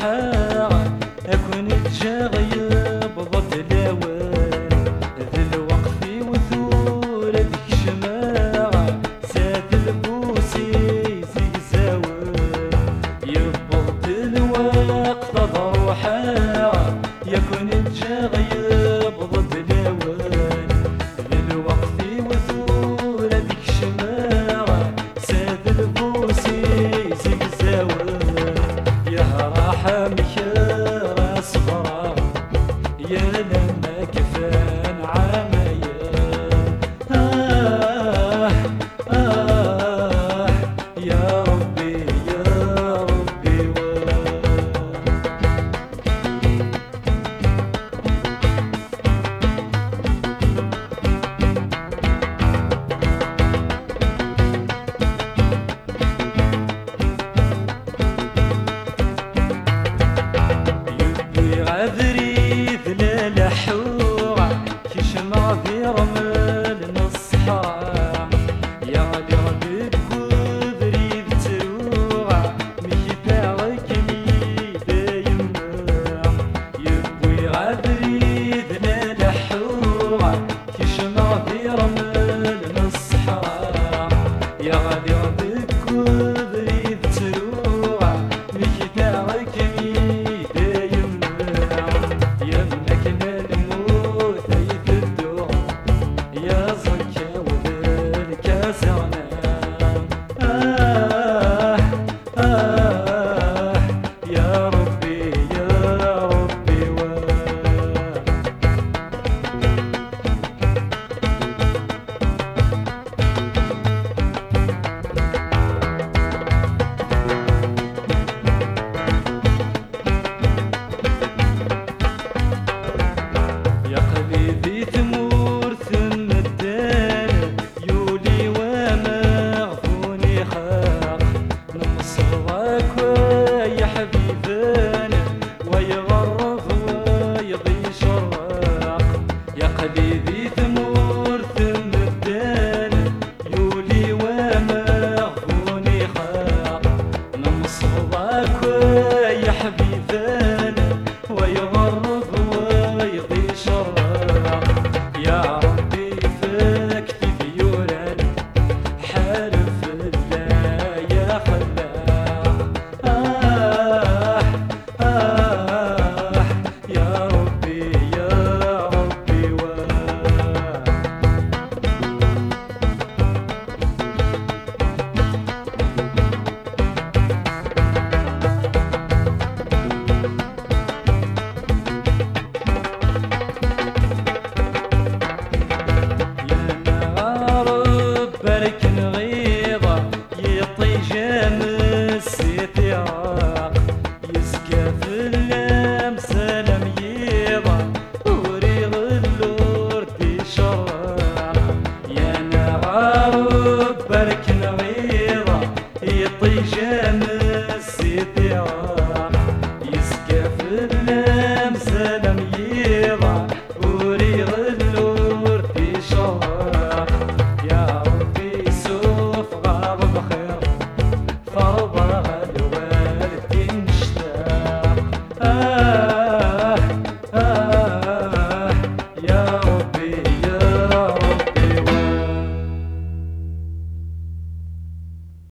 ضروحا أكون تجاغيب حبيبي bereket